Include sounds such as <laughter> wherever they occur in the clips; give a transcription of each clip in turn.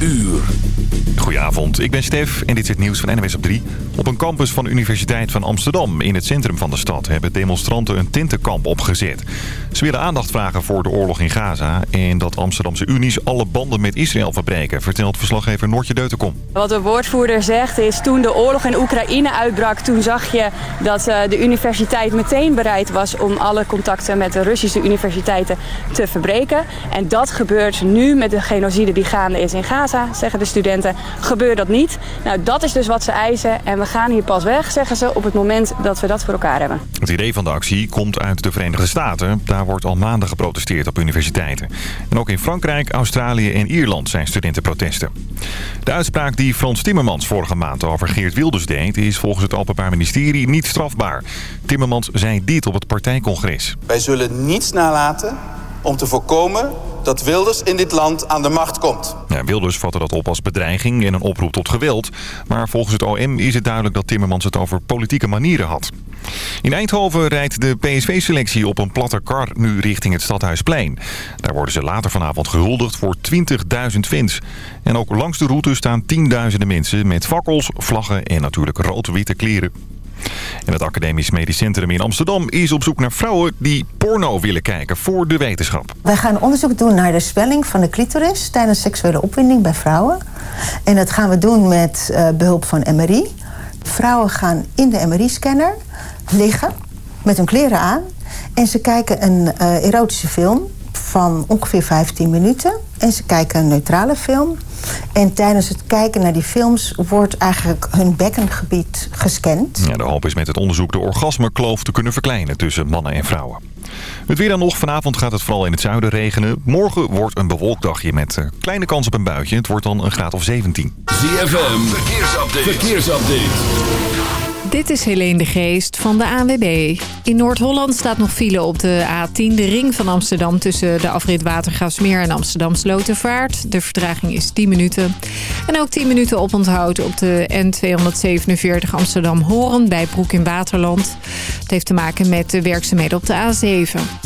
uur. Goedenavond, ik ben Stef en dit is het nieuws van NWS op 3. Op een campus van de Universiteit van Amsterdam in het centrum van de stad... hebben demonstranten een tintenkamp opgezet. Ze willen aandacht vragen voor de oorlog in Gaza... en dat Amsterdamse unies alle banden met Israël verbreken... vertelt verslaggever Noortje Deutenkom. Wat de woordvoerder zegt is toen de oorlog in Oekraïne uitbrak... toen zag je dat eh, de universiteit meteen bereid was... om alle contacten met de Russische universiteiten te verbreken. En dat gebeurt nu met de genocide die gaande is in Gaza, zeggen de studenten gebeurt dat niet. Nou, dat is dus wat ze eisen en we gaan hier pas weg, zeggen ze, op het moment dat we dat voor elkaar hebben. Het idee van de actie komt uit de Verenigde Staten. Daar wordt al maanden geprotesteerd op universiteiten. En ook in Frankrijk, Australië en Ierland zijn studentenprotesten. De uitspraak die Frans Timmermans vorige maand over Geert Wilders deed... is volgens het Openbaar Ministerie niet strafbaar. Timmermans zei dit op het partijcongres. Wij zullen niets nalaten om te voorkomen dat Wilders in dit land aan de macht komt. Ja, Wilders vatte dat op als bedreiging en een oproep tot geweld. Maar volgens het OM is het duidelijk dat Timmermans het over politieke manieren had. In Eindhoven rijdt de PSV-selectie op een platte kar nu richting het Stadhuisplein. Daar worden ze later vanavond gehuldigd voor 20.000 fans. En ook langs de route staan tienduizenden mensen met fakkels, vlaggen en natuurlijk rood-witte kleren. En het Academisch Medisch Centrum in Amsterdam is op zoek naar vrouwen die porno willen kijken voor de wetenschap. Wij gaan onderzoek doen naar de zwelling van de clitoris tijdens seksuele opwinding bij vrouwen. En dat gaan we doen met uh, behulp van MRI. Vrouwen gaan in de MRI-scanner liggen met hun kleren aan. En ze kijken een uh, erotische film van ongeveer 15 minuten. En ze kijken een neutrale film. En tijdens het kijken naar die films wordt eigenlijk hun bekkengebied gescand. Ja, de hoop is met het onderzoek de orgasmekloof te kunnen verkleinen tussen mannen en vrouwen. Het weer dan nog. Vanavond gaat het vooral in het zuiden regenen. Morgen wordt een bewolkt dagje met eh, kleine kans op een buitje. Het wordt dan een graad of 17. ZFM, verkeersupdate. verkeersupdate. Dit is Helene de Geest van de ANWB. In Noord-Holland staat nog file op de A10, de ring van Amsterdam... tussen de afrit Watergraafsmeer en Amsterdam Slotervaart. De vertraging is 10 minuten. En ook 10 minuten oponthoud op de N247 Amsterdam-Horen... bij Broek in Waterland. Het heeft te maken met de werkzaamheden op de A7.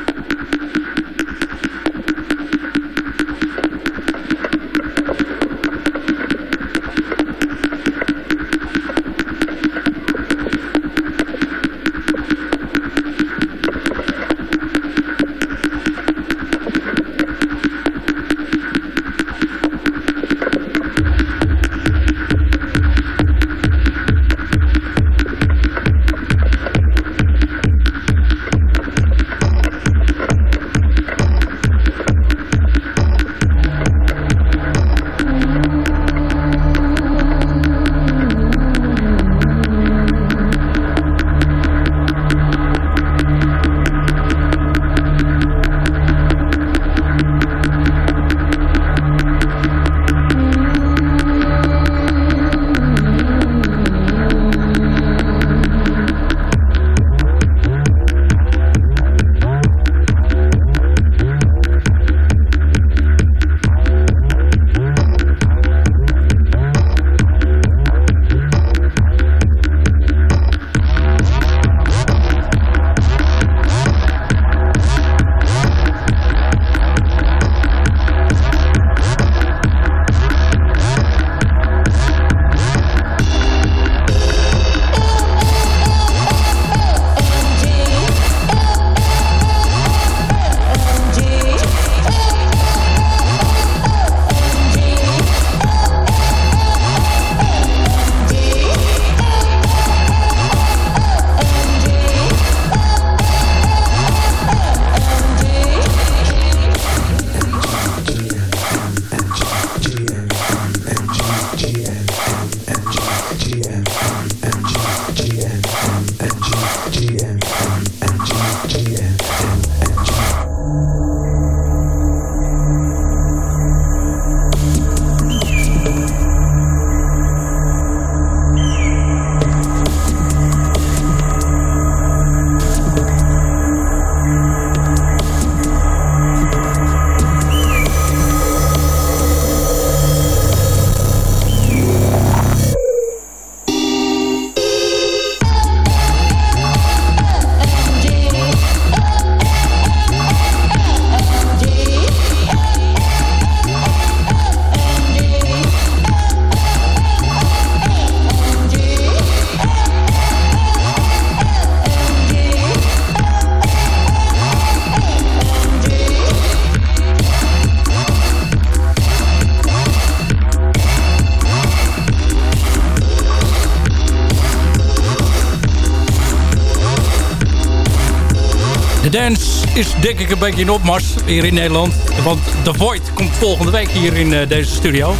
Dance is denk ik een beetje in opmars hier in Nederland. Want The Void komt volgende week hier in uh, deze studio.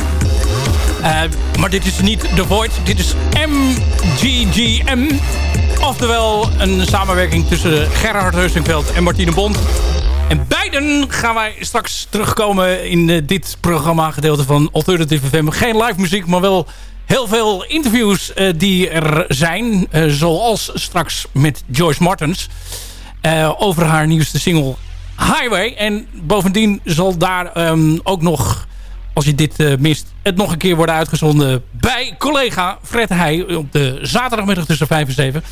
Uh, maar dit is niet The Void, dit is MGGM. Oftewel een samenwerking tussen Gerhard Heusingveld en Martine Bond. En beiden gaan wij straks terugkomen in uh, dit programma gedeelte van Alternative FM. Geen live muziek, maar wel heel veel interviews die er zijn. Zoals straks met Joyce Martens. Over haar nieuwste single Highway. En bovendien zal daar um, ook nog, als je dit mist... het nog een keer worden uitgezonden bij collega Fred Heij... op de zaterdagmiddag tussen 5 en 7.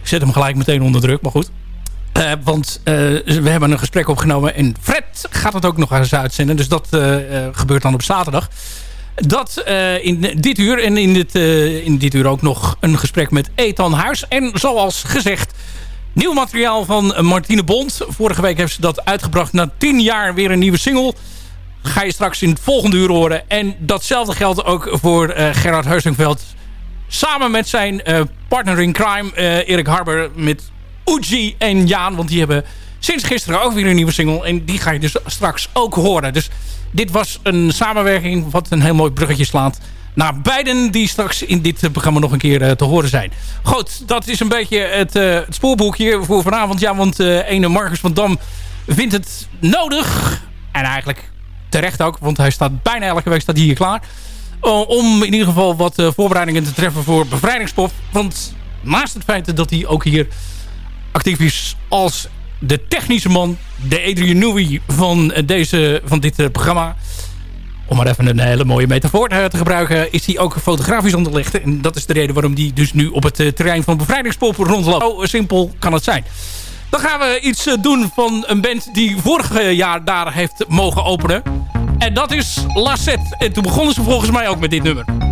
Ik zet hem gelijk meteen onder druk, maar goed. Uh, want we hebben een gesprek opgenomen en Fred gaat het ook nog eens uitzenden. Dus dat gebeurt dan op zaterdag. Dat in dit uur en in dit, in dit uur ook nog een gesprek met Ethan Huis. En zoals gezegd, nieuw materiaal van Martine Bond. Vorige week heeft ze dat uitgebracht. Na tien jaar weer een nieuwe single. Ga je straks in het volgende uur horen. En datzelfde geldt ook voor Gerard Heusingveld. Samen met zijn partner in crime, Erik Harber... met Uji en Jaan. Want die hebben sinds gisteren ook weer een nieuwe single. En die ga je dus straks ook horen. Dus dit was een samenwerking wat een heel mooi bruggetje slaat naar beiden die straks in dit programma nog een keer uh, te horen zijn. Goed, dat is een beetje het, uh, het spoorboekje voor vanavond. Ja, want uh, ene Marcus van Dam vindt het nodig. En eigenlijk terecht ook, want hij staat bijna elke week staat hier klaar. om in ieder geval wat voorbereidingen te treffen voor bevrijdingspop. Want naast het feit dat hij ook hier actief is als de technische man, de Adrian Newey van, deze, van dit programma. Om maar even een hele mooie metafoor te gebruiken, is hij ook fotografisch onderlegd. En dat is de reden waarom hij dus nu op het uh, terrein van bevrijdingspop rondloopt. Zo simpel kan het zijn. Dan gaan we iets doen van een band die vorig jaar daar heeft mogen openen. En dat is Lassette. En toen begonnen ze volgens mij ook met dit nummer.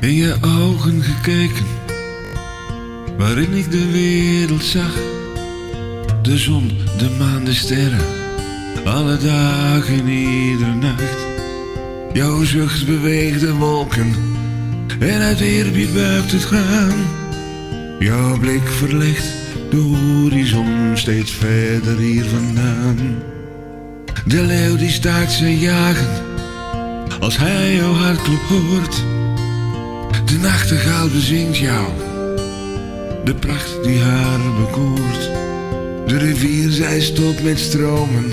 in je ogen gekeken, waarin ik de wereld zag. De zon, de maan, de sterren, alle dagen, iedere nacht. Jouw zucht beweegt de wolken en uit eerbied buigt het graan. Jouw blik verlicht de horizon steeds verder hier vandaan. De leeuw die staakt zijn jagen als hij jouw hartklop hoort. De nachtegaal bezingt jou, de pracht die haar bekoort. De rivier zij stopt met stromen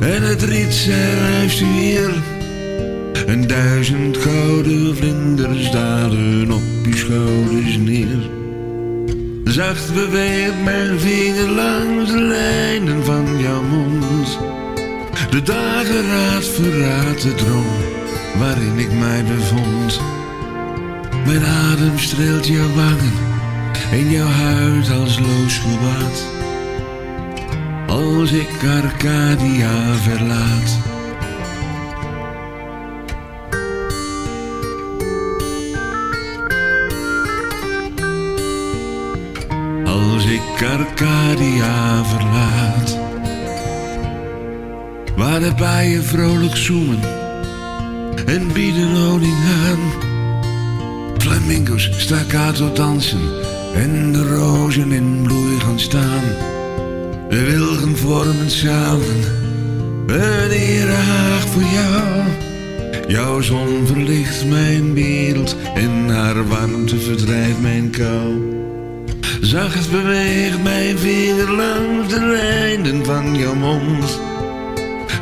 en het riet zij ruist weer. En duizend gouden vlinders dalen op je schouders neer. Zacht beweegt mijn vinger langs de lijnen van jouw mond. De dageraad verraadt de droom waarin ik mij bevond. Mijn adem streelt jouw wangen en jouw huid als loos gewaad. Als ik Arcadia verlaat. Als ik Arcadia verlaat. Waar de bijen vrolijk zoemen en bieden honing aan. Flamingo's staccato dansen en de rozen in bloei gaan staan. De wilgen vormen samen een voor jou. Jouw zon verlicht mijn wereld en haar warmte verdrijft mijn kou. Zacht beweegt mijn vinger langs de lijnen van jouw mond.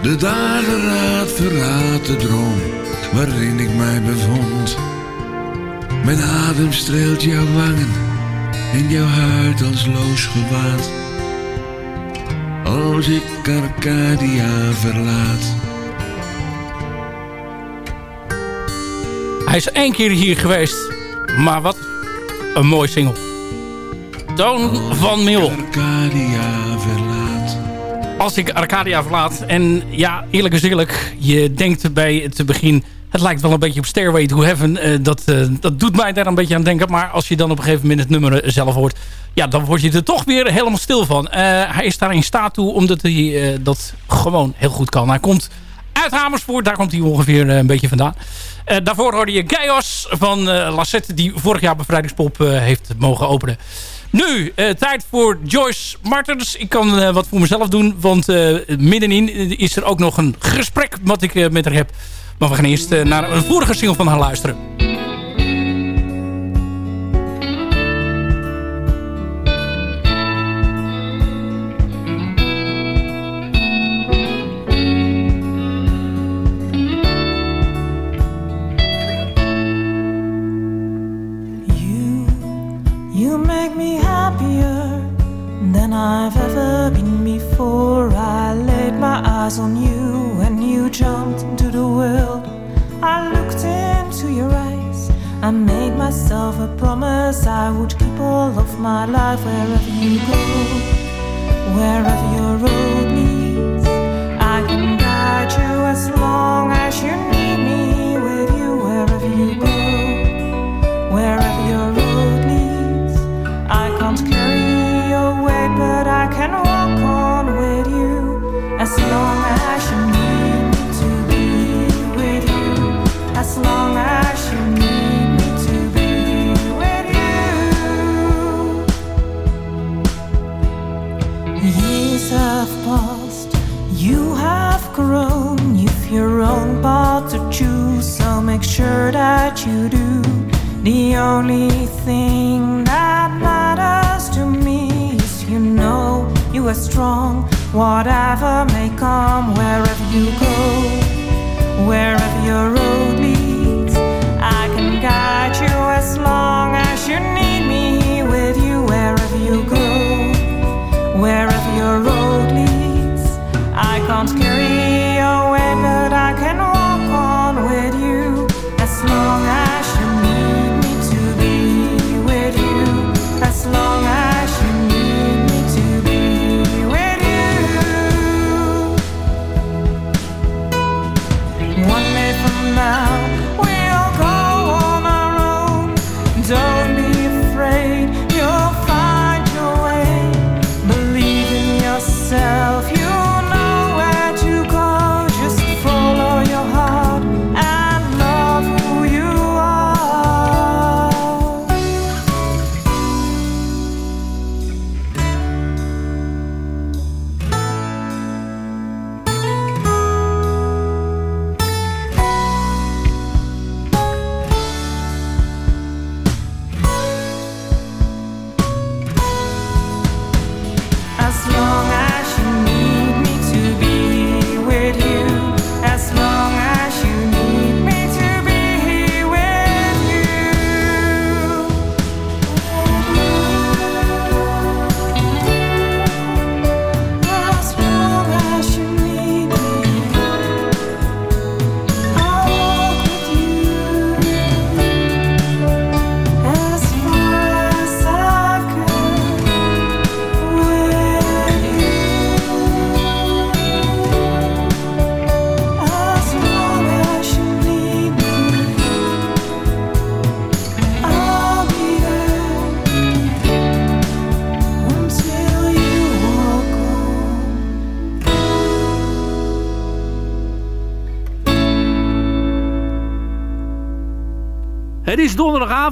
De dageraad verraadt de droom waarin ik mij bevond. Mijn adem streelt jouw wangen en jouw huid als loos gewaad. Als ik Arcadia verlaat. Hij is één keer hier geweest. Maar wat een mooi single. Toon van Mil. Arcadia verlaat. Als ik Arcadia verlaat. En ja, eerlijk is. Je denkt bij het begin... Het lijkt wel een beetje op Stairway to Heaven. Eh, dat, eh, dat doet mij daar een beetje aan denken. Maar als je dan op een gegeven moment het nummer zelf hoort... Ja, dan word je er toch weer helemaal stil van. Eh, hij is daar in staat toe omdat hij eh, dat gewoon heel goed kan. Hij komt uit Hamerspoort. Daar komt hij ongeveer eh, een beetje vandaan. Eh, daarvoor hoorde je Gaios van eh Lassette... die vorig jaar Bevrijdingspop eh, heeft mogen openen. Nu, eh, tijd voor Joyce Martens. Ik kan eh, wat voor mezelf doen, want eh, middenin is er ook nog een gesprek wat ik met haar heb. Maar we gaan eerst naar een vorige single van haar luisteren. I've ever been before. I laid my eyes on you and you jumped into the world. I looked into your eyes. I made myself a promise I would keep all of my life wherever you go, wherever your road leads.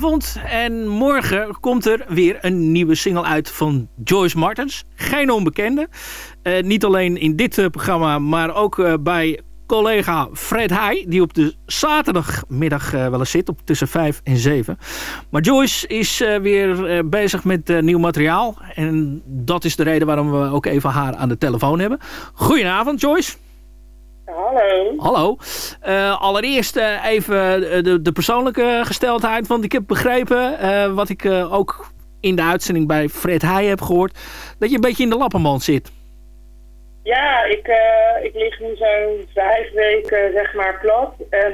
Donderdagavond en morgen komt er weer een nieuwe single uit van Joyce Martens. Geen onbekende. Eh, niet alleen in dit eh, programma, maar ook eh, bij collega Fred Heij... die op de zaterdagmiddag wel eens zit, op tussen 5 en 7. Maar Joyce is weer bezig met nieuw materiaal. En dat is de reden waarom we ook even haar aan de telefoon hebben. Goedenavond, Joyce. Hallo. Hallo. Eh, allereerst eh, even de, de persoonlijke gesteldheid. Want ik heb begrepen, eh, wat ik ook in de uitzending bij Fred Heij heb gehoord... dat je een beetje in de lappenmand zit. Ja, ik, ik lig nu zo'n vijf weken zeg maar plat. En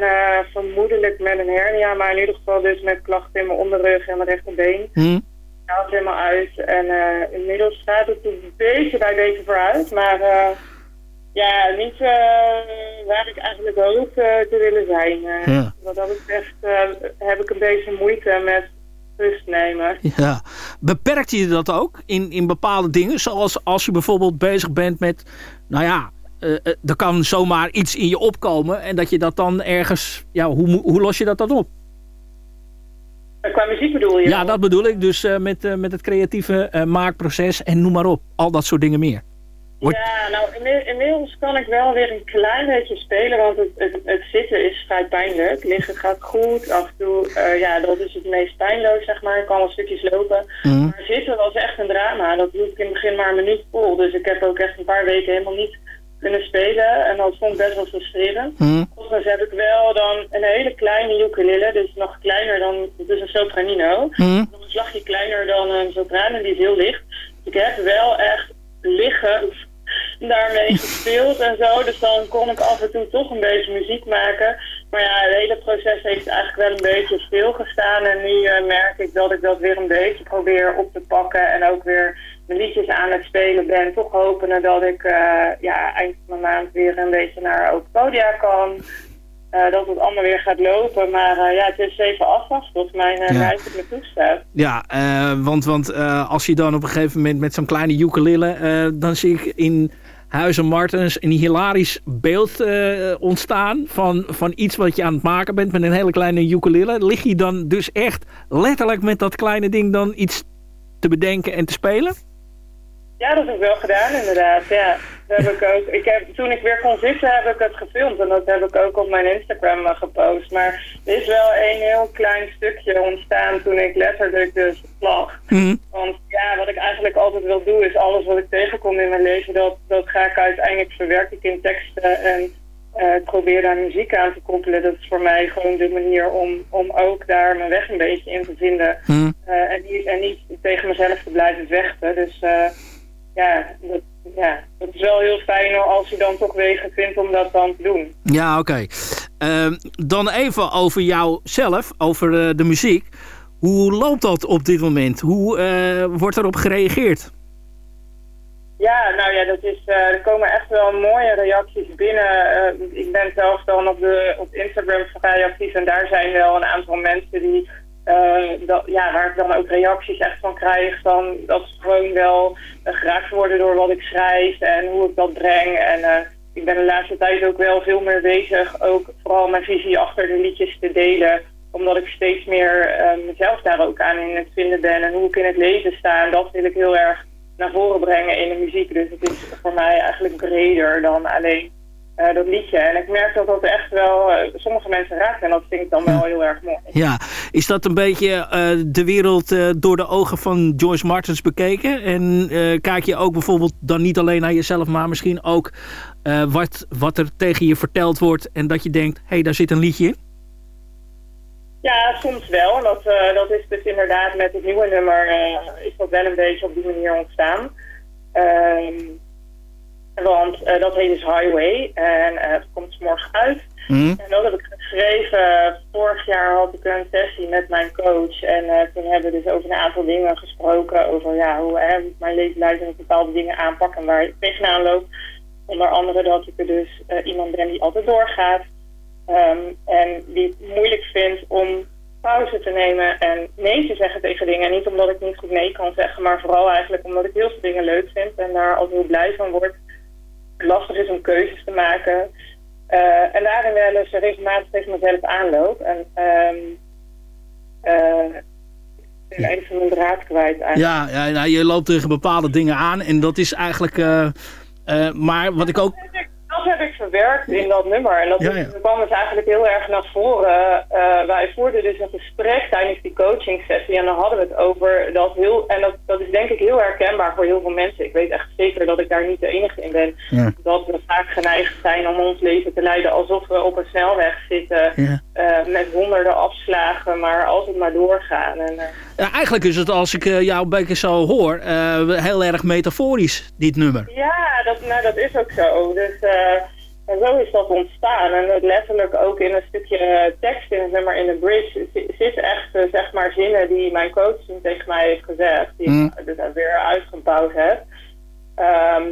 vermoedelijk met een hernia, maar in ieder geval dus met klachten in mijn onderrug en mijn rechterbeen. Hm? haalt helemaal uit. En inmiddels gaat het een beetje bij beetje vooruit. Maar ja, niet eh, waar ik eigenlijk hoop eh, te willen zijn. Eh, Ja. Wat dat betreft heb ik een beetje moeite met rust nemen. Ja. Beperkt je dat ook in, in bepaalde dingen? Zoals als je bijvoorbeeld bezig bent met... Nou ja, er kan zomaar iets in je opkomen... en dat je dat dan ergens... Ja, hoe, hoe los je dat dan op? Qua muziek bedoel je? Ja, dat bedoel ik. Dus met, met het creatieve maakproces en noem maar op. Al dat soort dingen meer. Ja, nou inmi- inmiddels kan ik wel weer een klein beetje spelen, want het, het, het zitten is vrij pijnlijk. Liggen gaat goed, af en toe, eh, ja, dat is het meest pijnloos, zeg maar. Ik kan wel stukjes lopen. Mhm. Maar zitten was echt een drama. Dat hield ik in het begin maar een minuut vol. Dus ik heb ook echt een paar weken helemaal niet kunnen spelen. En dat vond ik best wel frustrerend. Mhm. Overigens heb ik wel dan een hele kleine ukulele, dus nog kleiner dan, dus een sopranino. Mhm. Nog een slagje kleiner dan een sopraan en die is heel licht. Dus ik heb wel echt liggen daarmee gespeeld en zo. Dus dan kon ik af en toe toch een beetje muziek maken. Maar ja, het hele proces heeft eigenlijk wel een beetje stilgestaan. En nu eh, merk ik dat ik dat weer een beetje probeer op te pakken. En ook weer mijn liedjes aan het spelen ben. Toch hopende dat ik eh, ja, eind van de maand weer een beetje naar ook podia kan. Eh, dat het allemaal weer gaat lopen. Maar ja, het is even afwachten of mijn uh, Ja. toestaat. Ja, want, want als je dan op een gegeven moment met zo'n kleine ukulele... dan zie ik in Huizen Martens een hilarisch beeld eh, ontstaan... Van, van iets wat je aan het maken bent met een hele kleine ukulele. Lig je dan dus echt letterlijk met dat kleine ding dan iets te bedenken en te spelen? Ja, dat heb ik wel gedaan inderdaad. Ja, dat heb ik ook. Ik heb, toen ik weer kon zitten heb ik het gefilmd en dat heb ik ook op mijn Instagram eh, gepost. Maar er is wel een heel klein stukje ontstaan toen ik letterlijk dus lag. Ik eigenlijk altijd wil doen is alles wat ik tegenkom in mijn leven, dat, dat ga ik uiteindelijk verwerken in teksten en ik probeer daar muziek aan te koppelen. Dat is voor mij gewoon de manier om, om ook daar mijn weg een beetje in te vinden. Eh, en, niet, en niet tegen mezelf te blijven vechten. Dus eh, ja, dat, ja, dat is wel heel fijn als je dan toch wegen vindt om dat dan te doen. Ja, oké. Ehm, dan even over jouzelf, over de muziek. Hoe loopt dat op dit moment? Hoe eh, wordt erop gereageerd? Ja, nou ja, dat is, eh, er komen echt wel mooie reacties binnen. Eh, ik ben zelf dan op, de, op Instagram vrij actief en daar zijn wel een aantal mensen die, dat, ja, waar ik dan ook reacties echt van krijg. Van, dat ze gewoon wel geraakt worden door wat ik schrijf en hoe ik dat breng. En ik ben de laatste tijd ook wel veel meer bezig, ook vooral mijn visie achter de liedjes te delen omdat ik steeds meer eh, mezelf daar ook aan in het vinden ben en hoe ik in het leven sta. En dat wil ik heel erg naar voren brengen in de muziek. Dus het is voor mij eigenlijk breder dan alleen eh, dat liedje. En ik merk dat dat echt wel eh, sommige mensen raakt en dat vind ik dan wel heel erg mooi. Ja, is dat een beetje de wereld door de ogen van Joyce Martens bekeken? En kijk je ook bijvoorbeeld dan niet alleen naar jezelf, maar misschien ook wat, wat er tegen je verteld wordt en dat je denkt, hé, hey, daar zit een liedje in? Ja, soms wel. Dat, eh, dat is dus inderdaad met het nieuwe nummer eh, is dat wel een beetje op die manier ontstaan. Ehm, want eh, dat heet dus Highway en het komt morgen uit. En dat heb ik geschreven. Vorig jaar had ik een sessie met mijn coach. En toen hebben we dus over een aantal dingen gesproken. Over ja, hoe hè, mijn leven leidt en bepaalde dingen aanpakken en waar ik tegenaan loop. Onder andere dat ik er dus iemand ben die altijd doorgaat. Ehm, en die het moeilijk vindt om pauze te nemen en nee te zeggen tegen dingen. Niet omdat ik niet goed nee kan zeggen, maar vooral eigenlijk omdat ik heel veel dingen leuk vind en daar altijd heel blij van word. Lastig is om keuzes te maken. Eh, en daarin wel eens regelmatig tegen mezelf aanloop. En ehm, ik ben even mijn draad kwijt eigenlijk. Ja, ja nou, je loopt tegen bepaalde dingen aan en dat is eigenlijk... eh, eh, maar wat ik ook... Dat heb ik verwerkt in dat nummer. En dat Ja, ja. is- kwam dus eigenlijk heel erg naar voren. Eh, wij voerden dus een gesprek tijdens die coaching sessie. En dan hadden we het over dat heel... En dat, dat is denk ik heel herkenbaar voor heel veel mensen. Ik weet echt zeker dat ik daar niet de enige in ben. Ja. Dat we vaak geneigd zijn om ons leven te leiden alsof we op een snelweg zitten. Eh, met honderden afslagen, maar altijd maar doorgaan. En, eh, Ja, eigenlijk is het, als ik eh, jou een beetje zo hoor, heel erg metaforisch, dit nummer. Ja, dat, nou, dat is ook zo. Dus en zo is dat ontstaan. En het letterlijk ook in een stukje tekst in het nummer in de bridge zi- zit echt zeg maar zinnen die mijn coach toen tegen mij heeft gezegd. Die Mm. ik dus weer uitgebouwd heb. Ehm,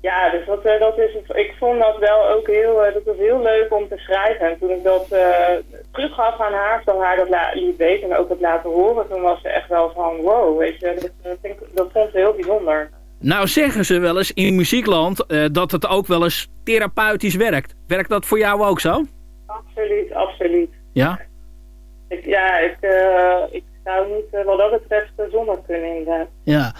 ja, dus dat, eh, dat is het. Ik vond dat wel ook heel, eh, dat was heel leuk om te schrijven. En toen ik dat eh teruggaf aan haar, van haar dat liet weten en ook het laten horen, toen was ze echt wel van wow, weet je, dat, dat, vind ik- dat vond ze heel bijzonder. Nou zeggen ze wel eens in muziekland dat het ook wel eens therapeutisch werkt. Werkt dat voor jou ook zo? Absoluut, absoluut. Ja? Ik, ja, ik, ik zou niet wat dat betreft eh, zonder kunnen inderdaad. Ja.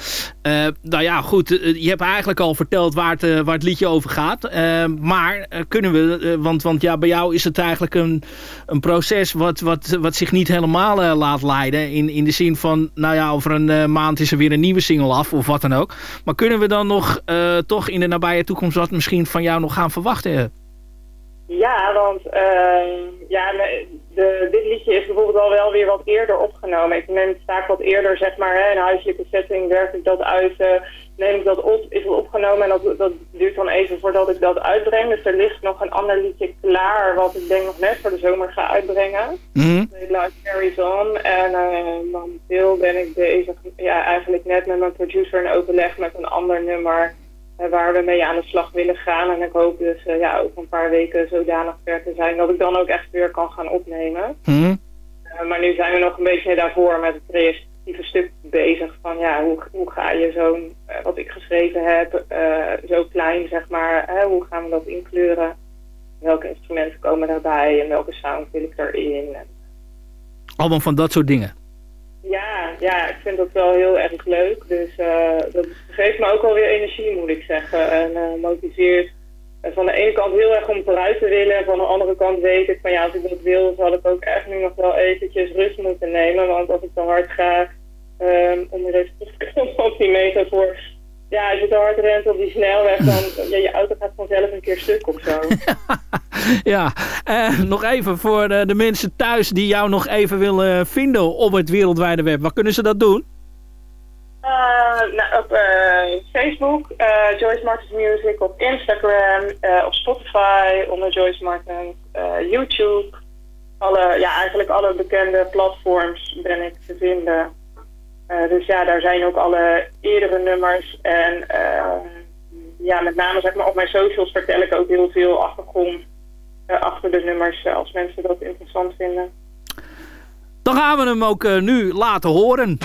Eh, nou ja, goed. eh, je hebt eigenlijk al verteld waar het, waar het liedje over gaat. Maar kunnen we, want, want ja, bij jou is het eigenlijk een, een proces wat, wat, wat zich niet helemaal laat leiden. In, in de zin van, nou ja, over een maand is er weer een nieuwe single af of wat dan ook. Maar kunnen we dan nog toch in de nabije toekomst wat misschien van jou nog gaan verwachten? Ja, want eh, ja, de, dit liedje is bijvoorbeeld al wel weer wat eerder opgenomen. Ik neem het vaak wat eerder, zeg maar, hè, in huiselijke setting werk ik dat uit, eh, neem ik dat op, is het opgenomen en dat, dat duurt dan even voordat ik dat uitbreng. Dus er ligt nog een ander liedje klaar, wat ik denk nog net voor de zomer ga uitbrengen. Mhm. Life Carries On. En eh, momenteel ben ik bezig, ja, eigenlijk net met mijn producer in overleg met een ander nummer waar we mee aan de slag willen gaan. En ik hoop dus eh, ja, over een paar weken zodanig ver te zijn dat ik dan ook echt weer kan gaan opnemen. Mhm. Eh, maar nu zijn we nog een beetje daarvoor met het creatieve stuk bezig. Van ja, hoe, hoe ga je zo'n, eh, wat ik geschreven heb, zo klein zeg maar, hoe gaan we dat inkleuren? Welke instrumenten komen daarbij en welke sound wil ik erin? Allemaal van dat soort dingen. Ja, ja, ik vind dat wel heel erg leuk. Dus eh, dat geeft me ook alweer energie, moet ik zeggen. En eh, motiveert van de ene kant heel erg om vooruit te willen. En van de andere kant weet ik van ja, als ik dat wil, zal ik ook echt nu nog wel eventjes rust moeten nemen. Want als ik te hard ga, ehm, om weer even terug te <laughs> komen op die metafoor. Ja, als je te hard rent op die snelweg, dan <laughs> ja, je auto gaat vanzelf een keer stuk of zo. <laughs> Ja, eh, nog even voor eh, de mensen thuis die jou nog even willen vinden op het wereldwijde web. Waar kunnen ze dat doen? Eh, nou, op eh, Facebook, Joyce Martins Music, op Instagram, op Spotify onder Joyce Martins, eh, YouTube. Alle, ja, eigenlijk alle bekende platforms ben ik te vinden. Eh, dus ja, daar zijn ook alle eerdere nummers. En eh, ja, met name zeg maar, op mijn socials vertel ik ook heel veel achtergrond eh, achter de nummers, eh, als mensen dat interessant vinden. Dan gaan we hem ook nu laten horen.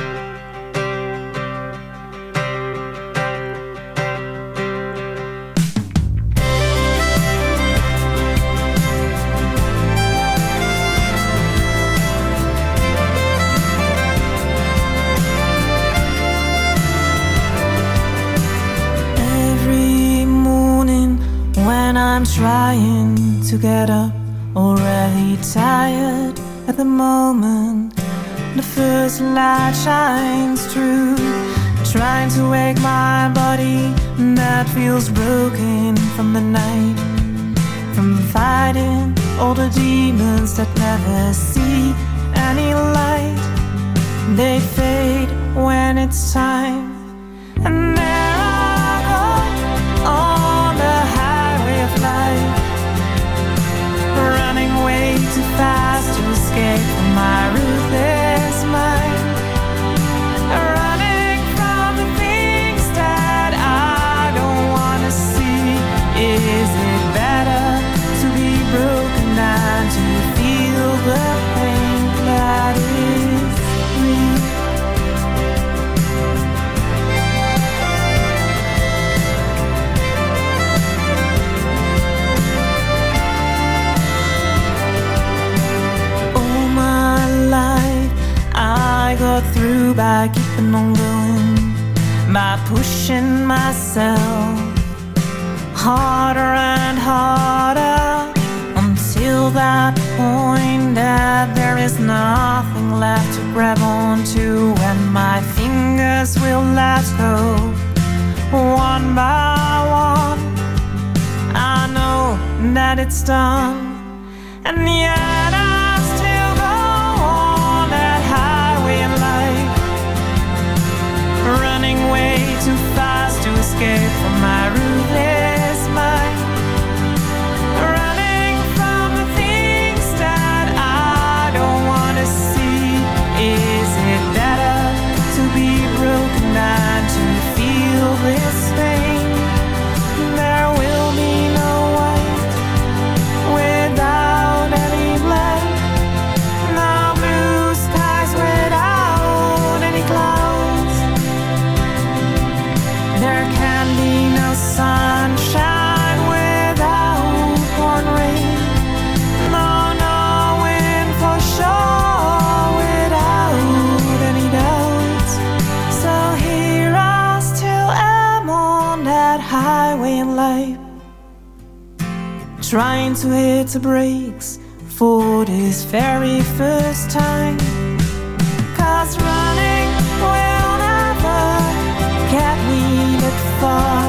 Trying to get up, already tired at the moment, the first light shines through, trying to wake my body that feels broken from the night, from fighting all the demons that never see any light. They fade when it's time. And life, running way too fast to escape from my by keeping on going, by pushing myself harder and harder until that point that there is nothing left to grab onto, and my fingers will let go one by one. I know that it's done, and yet I to hit the brakes for this very first time. Cause running will never get me that far.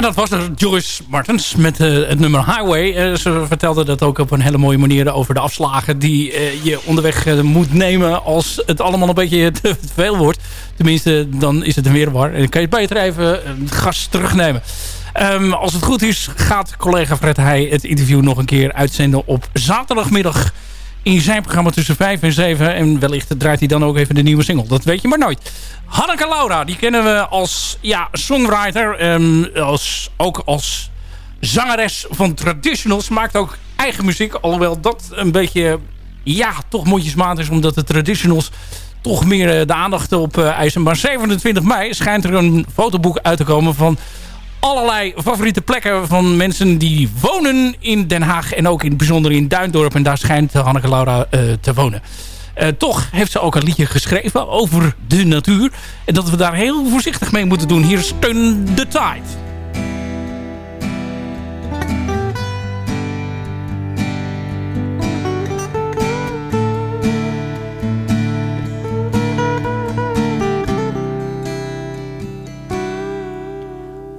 En dat was Joyce Martens met eh, het nummer Highway. Eh, ze vertelde dat ook op een hele mooie manier over de afslagen die eh, je onderweg moet nemen als het allemaal een beetje <laughs> te veel wordt. Tenminste, dan is het een weerwar. En dan kan je beter even het gas terugnemen. Ehm, als het goed is, gaat collega Fred Heij het interview nog een keer uitzenden op zaterdagmiddag in zijn programma tussen 5 en 7. En wellicht draait hij dan ook even de nieuwe single. Dat weet je maar nooit. Hanneke Laura, die kennen we als ja, songwriter. ehm, als, ook als zangeres van traditionals. Maakt ook eigen muziek. Alhoewel dat een beetje, ja, toch mondjesmaat is. Omdat de traditionals toch meer eh, de aandacht op eh, eisen. Maar 27 mei schijnt er een fotoboek uit te komen van allerlei favoriete plekken van mensen die wonen in Den Haag. En ook in het bijzonder in Duindorp. En daar schijnt Hanneke Laura eh, te wonen. Eh, toch heeft ze ook een liedje geschreven over de natuur. En dat we daar heel voorzichtig mee moeten doen. Hier is the Tide.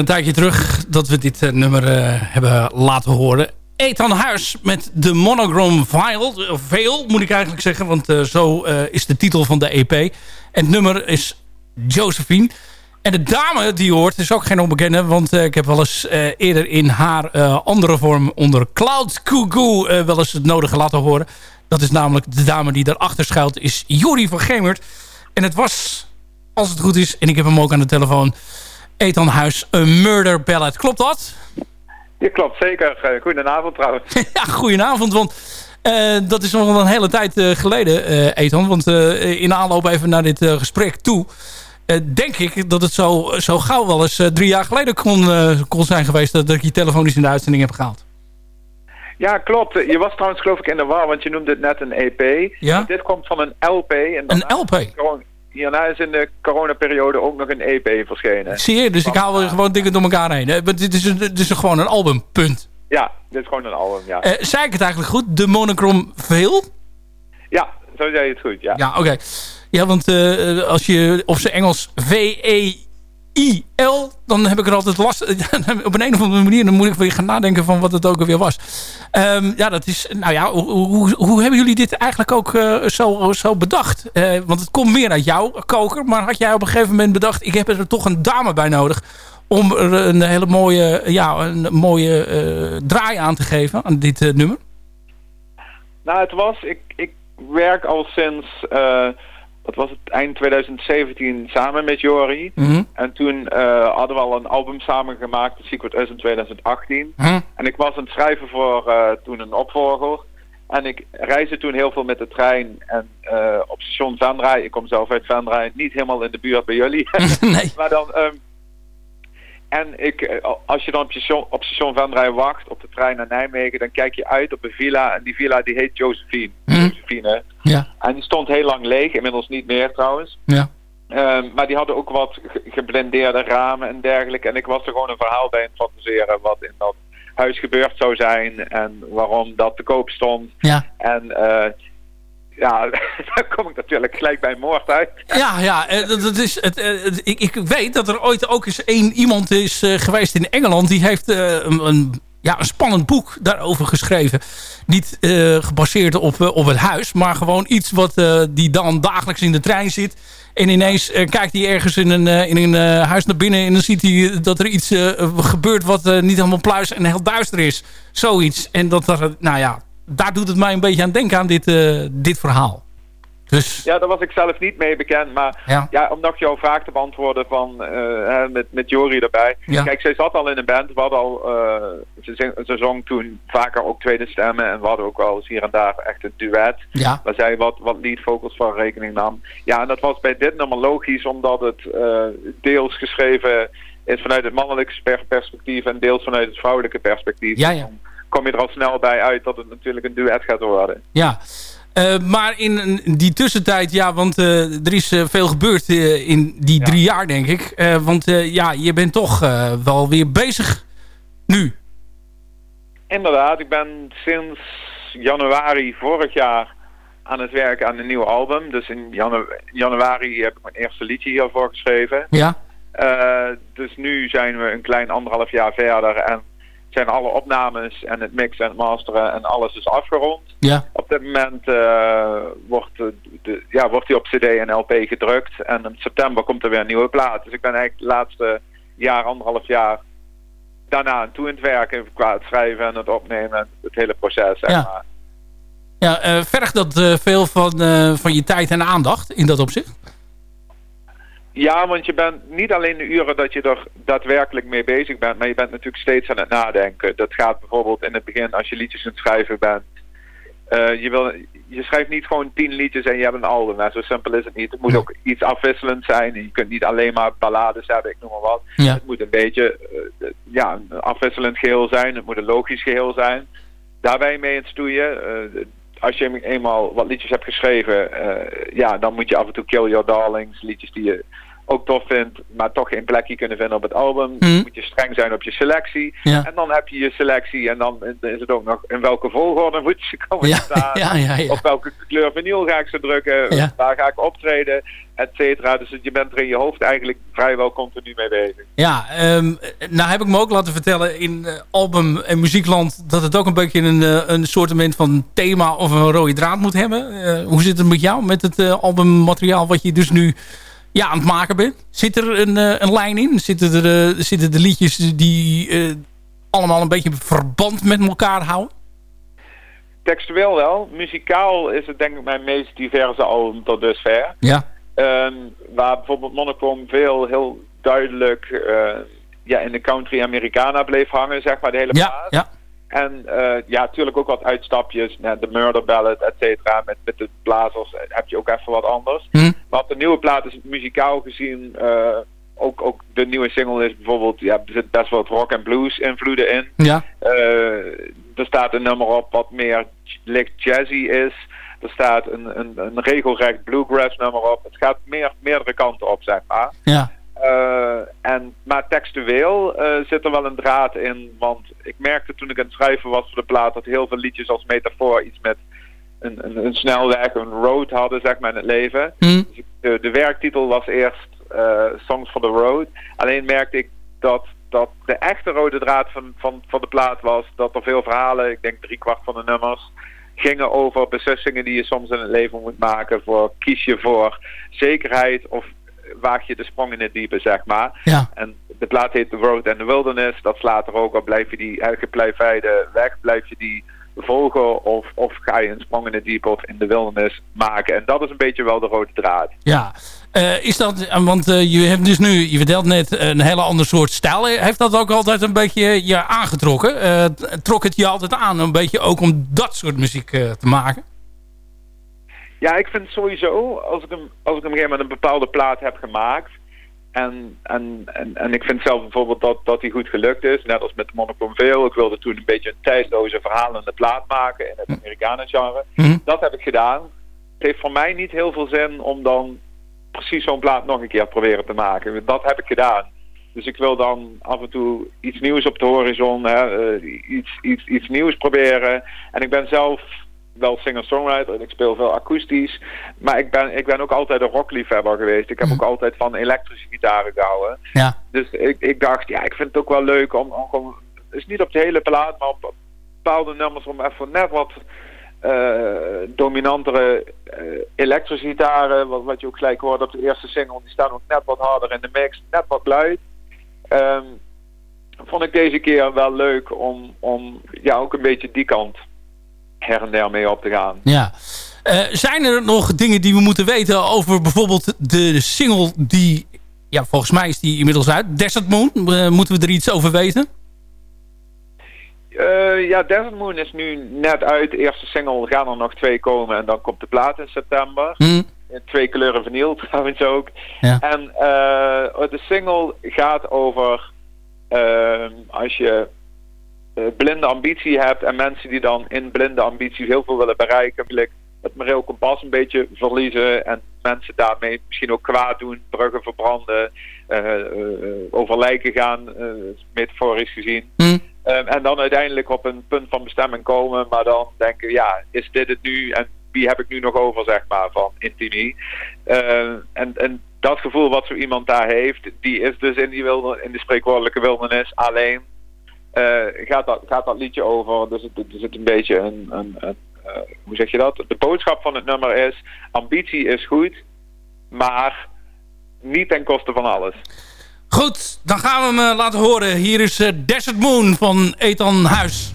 een tijdje terug dat we dit eh, nummer eh, hebben laten horen. Ethan Huis met de Monogram Vial. Of Veil moet ik eigenlijk zeggen. Want eh, zo eh, is de titel van de EP. En het nummer is Josephine. En de dame die hoort is ook geen onbekende. Want eh, ik heb wel eens eh, eerder in haar eh, andere vorm onder Cloud Cuckoo eh, wel eens het nodige laten horen. Dat is namelijk de dame die daarachter schuilt. Is Jori van Gemert. En het was, als het goed is, en ik heb hem ook aan de telefoon... Ethan Huis, een murder ballad. Klopt dat? Ja, klopt, zeker. Eh, Goedenavond trouwens. <laughs> ja, goedenavond, want eh, dat is nog wel een hele tijd eh, geleden, Ethan. Want in aanloop even naar dit gesprek toe... denk ik dat het zo, zo gauw wel eens drie jaar geleden kon, kon zijn geweest... Dat, dat ik je telefonisch in de uitzending heb gehaald. Ja, klopt. Je was trouwens geloof ik in de war, want je noemde het net een EP. Ja? Dit komt van een LP. En Een LP? Hierna is in de coronaperiode ook nog een EP verschenen. Zie je, dus ik haal gewoon dingen door elkaar heen. hè. Maar dit is, dit is gewoon een album, punt. Ja, dit is gewoon een album, ja. Eh zei ik het eigenlijk goed? De Monochrome Veil? Ja, zo zei je het goed, ja. Ja, oké. Ja, want eh, als je op zijn Engels V-E-I-L, dan heb ik er altijd last. <laughs> op een, een of andere manier dan moet ik weer gaan nadenken van wat het ook alweer was. Ehm, ja, dat is. Nou ja, hoe, hoe, hebben jullie dit eigenlijk ook eh, zo, zo bedacht? Eh, want het komt meer uit jouw koker, maar had jij op een gegeven moment bedacht: ik heb er toch een dame bij nodig om er een hele mooie, ja, een mooie eh, draai aan te geven aan dit nummer? Nou, het was, ik, ik werk al sinds, wat was het, eind 2017 samen met Jori. Mhm. En toen eh, hadden we al een album samen gemaakt, The Secret Is in 2018. Hm? En ik was aan het schrijven voor eh, toen een opvolger. En ik reisde toen heel veel met de trein. En eh, op station Venray, ik kom zelf uit Venray, niet helemaal in de buurt bij jullie. <laughs> nee. <laughs> maar dan... ehm, en ik, eh, als je dan op station, op station Venray wacht op de trein naar Nijmegen, dan kijk je uit op een villa. En die villa die heet Josephine. Josephine. Ja. En die stond heel lang leeg, inmiddels niet meer trouwens. Ja. Ehm, maar die hadden ook wat ge- geblendeerde ramen en dergelijke. En ik was er gewoon een verhaal bij aan het fantaseren wat in dat huis gebeurd zou zijn. En waarom dat te koop stond. Ja. En eh, ja, <laughs> daar kom ik natuurlijk gelijk bij moord uit. Ja, ja eh, dat, is eh, het- ik, ik weet dat er ooit ook eens één iemand is eh, geweest in Engeland. Die heeft een, ja, een spannend boek daarover geschreven. Niet gebaseerd op, op het huis, maar gewoon iets wat die dan dagelijks in de trein zit. En ineens kijkt hij ergens in een, in een huis naar binnen en dan ziet hij dat er iets gebeurt wat niet helemaal pluis en heel duister is. Zoiets. En dat er, nou ja, daar doet het mij een beetje aan denken aan dit, eh, dit verhaal. Dus Ja, daar was ik zelf niet mee bekend. Maar Ja. ja. om nog jouw vraag te beantwoorden van, eh, met, met Jori erbij. Ja. Kijk, zij zat al in een band. We hadden al, eh, ze, zing- ze zong toen vaker ook tweede stemmen. En we hadden ook wel eens hier en daar echt een duet. Ja. Waar zij wat, wat lead vocals van rekening nam. Ja, en dat was bij dit nummer logisch. Omdat het deels geschreven is vanuit het mannelijke per- perspectief. En deels vanuit het vrouwelijke perspectief. Ja, ja. Kom je er al snel bij uit dat het natuurlijk een duet gaat worden. Ja, Eh, maar in die tussentijd, ja, want eh, er is eh, veel gebeurd in die drie jaar, denk ik. Want ja, je bent toch wel weer bezig nu. Inderdaad, ik ben sinds januari vorig jaar aan het werken aan een nieuw album. Dus in janu- januari heb ik mijn eerste liedje hiervoor geschreven. Ja. Dus nu zijn we een klein anderhalf jaar verder en zijn alle opnames en het mixen en het masteren en alles is afgerond. Ja. Op dit moment eh, wordt, de, de- ja, wordt die op cd en lp gedrukt. En in september komt er weer een nieuwe plaat. Dus ik ben eigenlijk het laatste jaar, anderhalf jaar daarna aan toe in het werken. Qua het schrijven en het opnemen en het hele proces. Zeg Ja. maar. Ja, eh, vergt dat eh, veel van, van je tijd en aandacht in dat opzicht? Ja, want je bent niet alleen de uren dat je er daadwerkelijk mee bezig bent, maar je bent natuurlijk steeds aan het nadenken. Dat gaat bijvoorbeeld in het begin als je liedjes aan het schrijven bent. Eh, je, wil, je schrijft niet gewoon tien liedjes en je hebt een album. Nou, zo simpel is het niet. Het moet ook iets afwisselend zijn. Je kunt niet alleen maar ballades hebben, ik noem maar wat. Ja. Het moet een beetje eh, ja, een afwisselend geheel zijn. Het moet een logisch geheel zijn. Daar ben je mee in het stoeien. Eh, als je eenmaal wat liedjes hebt geschreven, eh, ja, dan moet je af en toe Kill Your Darlings, liedjes die je ook tof vindt, maar toch geen plekje kunnen vinden op het album. Mhm. Moet je streng zijn op je selectie. Ja. En dan heb je je selectie en dan is het ook nog in welke volgorde moet je komen Ja, staan. <laughs> ja. Op welke kleur vinyl ga ik ze drukken, Ja. waar ga ik optreden, et cetera. Dus je bent er in je hoofd eigenlijk vrijwel continu mee bezig. Ja, ehm, nou heb ik me ook laten vertellen in eh, album- en muziekland... dat het ook een beetje een, eh, een soort van thema of een rode draad moet hebben. Eh, hoe zit het met jou, met het eh, albummateriaal wat je dus nu ja, aan het maken bent? Zit er een, eh, een lijn in? Zitten er, eh, zitten de liedjes die eh, allemaal een beetje verband met elkaar houden? Textueel wel. Muzikaal is het denk ik mijn meest diverse album tot dusver. Ja. Ehm, waar bijvoorbeeld Monochrome veel heel duidelijk ja, in de country Americana bleef hangen, zeg maar, de hele Ja, plaat. ja. En eh, ja, natuurlijk ook wat uitstapjes, net de Murder Ballad, et cetera. Met, met de blazers eh, heb je ook even wat anders. Hm. Maar op de nieuwe plaat is muzikaal gezien, eh, ook, ook de nieuwe single is bijvoorbeeld, ja, er zit best wel wat rock en blues invloeden in. Ja. Eh, er staat een nummer op wat meer licht jazzy is. Er staat een, een, een regelrecht bluegrass nummer op. Het gaat meer, meerdere kanten op, zeg maar. Ja. Eh, en, maar textueel eh, zit er wel een draad in. Want ik merkte toen ik aan het schrijven was voor de plaat... dat heel veel liedjes als metafoor iets met een, een, een snelweg, een road hadden, zeg maar, in het leven. Hm. Dus de, de werktitel was eerst eh, Songs for the Road. Alleen merkte ik dat, dat de echte rode draad van, van, van de plaat was... dat er veel verhalen, ik denk driekwart van de nummers... gingen over beslissingen die je soms in het leven moet maken. Voor kies je voor zekerheid of waag je de sprong in het diepe, zeg maar. Ja. En de plaat heet The Road and the Wilderness. Dat slaat er ook op. Blijf je die elke pleifijde weg? Blijf je die volgen? Of, of ga je een sprong in het diepe of in de wildernis maken? En dat is een beetje wel de rode draad. Ja, Eh, is dat, eh, want eh, je hebt dus nu, je vertelt net, een hele ander soort stijl. Heeft dat ook altijd een beetje je aangetrokken? Trok het je altijd aan, een beetje ook om dat soort muziek te maken? Ja, ik vind sowieso, als ik hem, als ik hem een gegeven moment een bepaalde plaat heb gemaakt. En, en, en, en ik vind zelf bijvoorbeeld dat, dat die goed gelukt is. Net als met de Monochrome Veil. Ik wilde toen een beetje een tijdloze verhalende plaat maken in het Amerikanen genre. Dat heb ik gedaan. Het heeft voor mij niet heel veel zin om dan precies zo'n plaat nog een keer proberen te maken. Dat heb ik gedaan. Dus ik wil dan af en toe iets nieuws op de horizon, hè, eh, iets, iets, iets nieuws proberen. En ik ben zelf wel singer-songwriter en ik speel veel akoestisch. Maar ik ben, ik ben ook altijd een rockliefhebber geweest. Ik heb ook altijd van elektrische gitaren gehouden. Ja. Dus ik, ik dacht, ja, ik vind het ook wel leuk om, om is niet op de hele plaat, maar op bepaalde nummers om even net wat eh, dominantere eh, elektrische gitaren, wat, wat je ook gelijk hoort op de eerste single, die staan ook net wat harder in de mix, net wat luid. Ehm, vond ik deze keer wel leuk om, om ja, ook een beetje die kant her en der mee op te gaan. Ja. Eh, zijn er nog dingen die we moeten weten over bijvoorbeeld de single die... Ja, volgens mij is die inmiddels uit. Desert Moon. Eh, moeten we er iets over weten? Eh, ja, Desert Moon is nu net uit. De eerste single gaan er nog twee komen en dan komt de plaat in september. In twee kleuren vinyl <laughs> trouwens ook. Ja. En de single gaat over ehm, als je blinde ambitie hebt en mensen die dan in blinde ambitie heel veel willen bereiken, eigenlijk het moreel kompas een beetje verliezen en mensen daarmee misschien ook kwaad doen, bruggen verbranden, eh, eh, over lijken gaan, eh, metaforisch gezien. Ehm, en dan uiteindelijk op een punt van bestemming komen, maar dan denken, ja, is dit het nu en wie heb ik nu nog over, zeg maar, van intimie. Ehm, en, en dat gevoel wat zo iemand daar heeft, die is dus in, die wilder, in de spreekwoordelijke wildernis alleen eh, gaat, dat, gaat dat liedje over. Dus het, er zit een beetje een, een, een eh, hoe zeg je dat? De boodschap van het nummer is: ambitie is goed, maar niet ten koste van alles. Goed, dan gaan we hem eh, laten horen. Hier is eh, Desert Moon van Ethan Huis.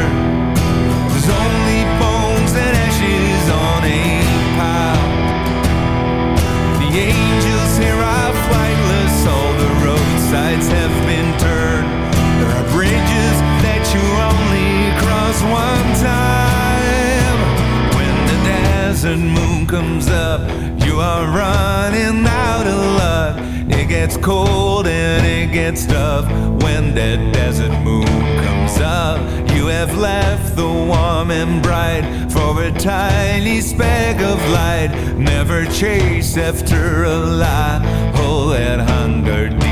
One time. When the desert moon comes up, you are running out of luck. It gets cold and it gets tough when that desert moon comes up. You have left the warm and bright for a tiny speck of light. Never chase after a lie. Hold that hunger deep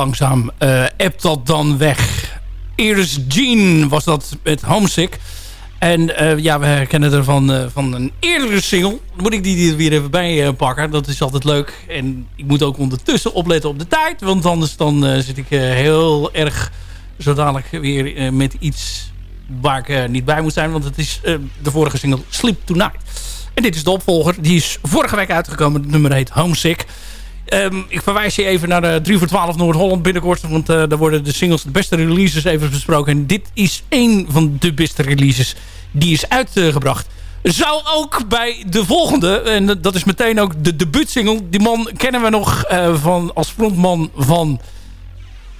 langzaam appt dat dan weg. Iris Jean was dat met Homesick. En eh, ja, we herkennen er van, eh, van een eerdere single. Moet ik die er weer even bij pakken. Dat is altijd leuk. En ik moet ook ondertussen opletten op de tijd. Want anders dan zit ik heel erg zo dadelijk weer met iets waar ik niet bij moet zijn. Want het is de vorige single Sleep Tonight. En dit is de opvolger. Die is vorige week uitgekomen. Het nummer heet Homesick. Ehm, ik verwijs je even naar de 3 voor 12 Noord-Holland binnenkort. Want eh, daar worden de singles, de beste releases even besproken. En dit is één van de beste releases die is uitgebracht. Zou ook bij de volgende, en dat is meteen ook de debuutsingle. Die man kennen we nog eh, van, als frontman van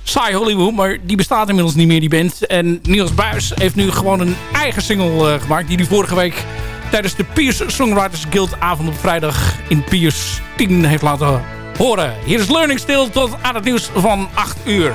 Saai Hollywood. Maar die bestaat inmiddels niet meer, die band. En Niels Buis heeft nu gewoon een eigen single eh, gemaakt. Die hij vorige week tijdens de Piers Songwriters Guild avond op vrijdag in Piers 10 heeft laten horen. Hier is Learning Still tot aan het nieuws van 8 uur.